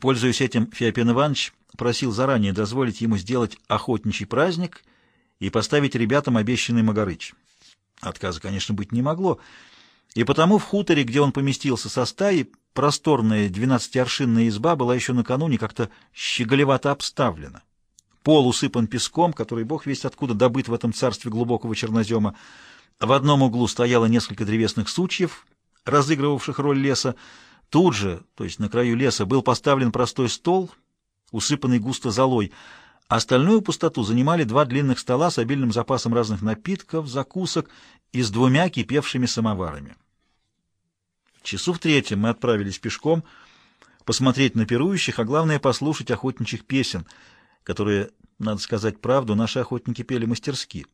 Пользуясь этим, Феопен Иванович просил заранее дозволить ему сделать охотничий праздник и поставить ребятам обещанный Магарыч. Отказа, конечно, быть не могло, и потому в хуторе, где он поместился со стаей, просторная двенадцатиаршинная изба была еще накануне как-то щеголевато обставлена. Пол усыпан песком, который бог весть откуда добыт в этом царстве глубокого чернозема. В одном углу стояло несколько древесных сучьев, разыгрывавших роль леса. Тут же, то есть на краю леса, был поставлен простой стол, усыпанный густо золой. Остальную пустоту занимали два длинных стола с обильным запасом разных напитков, закусок и с двумя кипевшими самоварами. Часу в третьем мы отправились пешком посмотреть на пирующих, а главное послушать охотничьих песен, которые, надо сказать правду, наши охотники пели мастерски.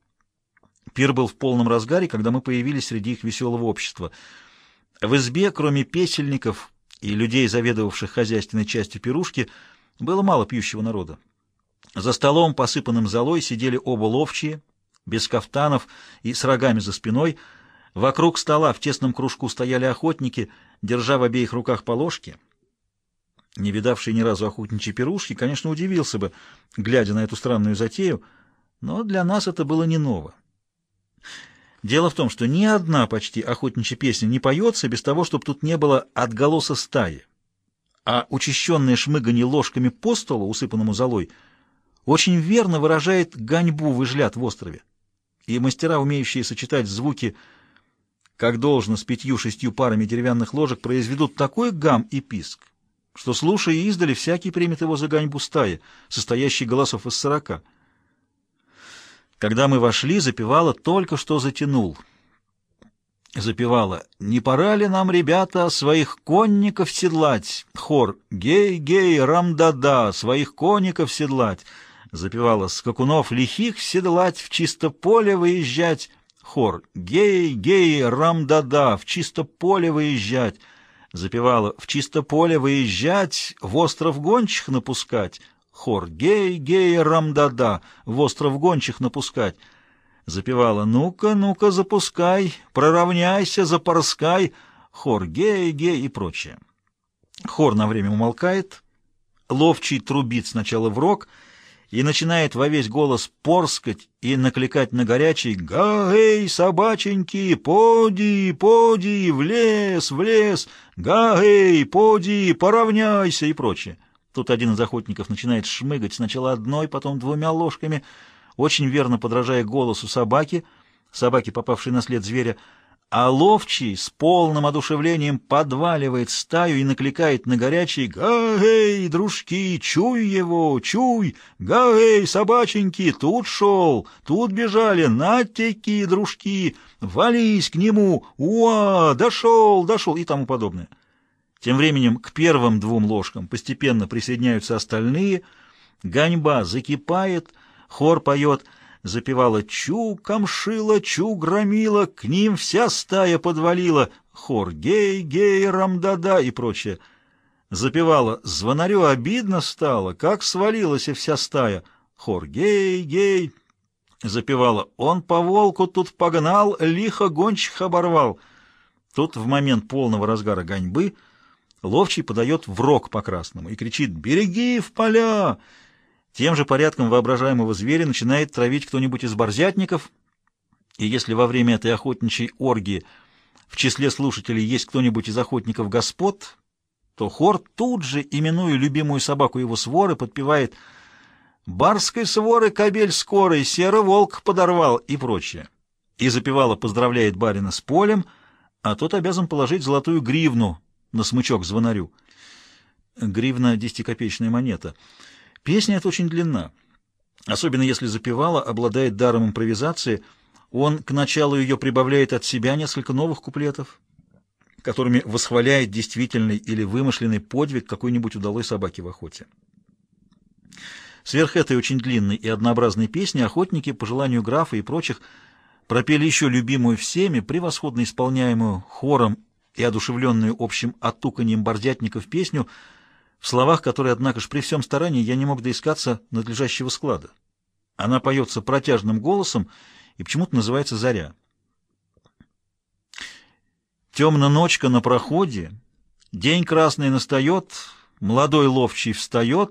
Пир был в полном разгаре, когда мы появились среди их веселого общества. В избе, кроме песельников и людей, заведовавших хозяйственной частью пирушки, было мало пьющего народа. За столом, посыпанным золой, сидели оба ловчие, без кафтанов и с рогами за спиной. Вокруг стола в тесном кружку стояли охотники, держа в обеих руках по ложке. Не видавший ни разу охотничьей пирушки, конечно, удивился бы, глядя на эту странную затею, но для нас это было не ново. Дело в том, что ни одна почти охотничья песня не поется без того, чтобы тут не было отголоса стаи. А учащенное шмыганье ложками по столу, усыпанному золой, очень верно выражает гоньбу выжлят в острове и мастера, умеющие сочетать звуки, как должно, с пятью-шестью парами деревянных ложек, произведут такой гам и писк, что, слушая издали, всякий примет его за гоньбу стаи, состоящей голосов из сорока. Когда мы вошли, запевала только что затянул. Запевала «Не пора ли нам, ребята, своих конников седлать?» Хор «Гей-гей, рамдада, своих конников седлать!» Запевала «Скакунов лихих седлать, в чисто поле выезжать». Хор «Гей, гей, рамдада, в чисто поле выезжать». Запевала «В чисто поле выезжать, в остров гончих напускать». Хор «Гей, гей, рамдада, в остров гончих напускать». Запевала «Ну-ка, ну-ка, запускай, проравняйся, запорскай». Хор «Гей, гей» и прочее. Хор на время умолкает, ловчий трубит сначала в рог — и начинает во весь голос порскать и накликать на горячий «Га-эй, собаченьки, поди, поди, в лес, в лес, га-эй, поди, поравняйся» и прочее. Тут один из охотников начинает шмыгать сначала одной, потом двумя ложками, очень верно подражая голосу собаки, собаки, попавшей на след зверя, а ловчий с полным одушевлением подваливает стаю и накликает на горячий «Га-эй, дружки, чуй его, чуй! Га-эй, собаченьки, тут шел, тут бежали, натеки, дружки, вались к нему, уа, дошел, дошел» и тому подобное. Тем временем к первым двум ложкам постепенно присоединяются остальные, гоньба закипает, хор поет — запевала «Чу, камшила, чу, громила, к ним вся стая подвалила», хор «Гей, гей, рамдада» и прочее. Запевала «Звонарю обидно стало, как свалилась и вся стая», хор «Гей, гей». Запевала «Он по волку тут погнал, лихо гончих оборвал». Тут в момент полного разгара гоньбы ловчий подает в рог по красному и кричит «Береги в поля!» Тем же порядком воображаемого зверя начинает травить кто-нибудь из борзятников, и если во время этой охотничьей оргии в числе слушателей есть кто-нибудь из охотников господ, то хор тут же, именуя любимую собаку его своры, подпевает «Барской своры кобель скорый, серый волк подорвал» и прочее. И запевала поздравляет барина с полем, а тот обязан положить золотую гривну на смычок звонарю. Гривна — десятикопеечная монета — Песня эта очень длинна. Особенно если запевала, обладает даром импровизации, он к началу ее прибавляет от себя несколько новых куплетов, которыми восхваляет действительный или вымышленный подвиг какой-нибудь удалой собаки в охоте. Сверх этой очень длинной и однообразной песни охотники, по желанию графа и прочих, пропели еще любимую всеми, превосходно исполняемую хором и одушевленную общим оттуканием борзятников песню — в словах которой, однако ж, при всем старании я не мог доискаться надлежащего склада. Она поется протяжным голосом и почему-то называется «Заря». Темна ночка на проходе, день красный настает, Молодой ловчий встает,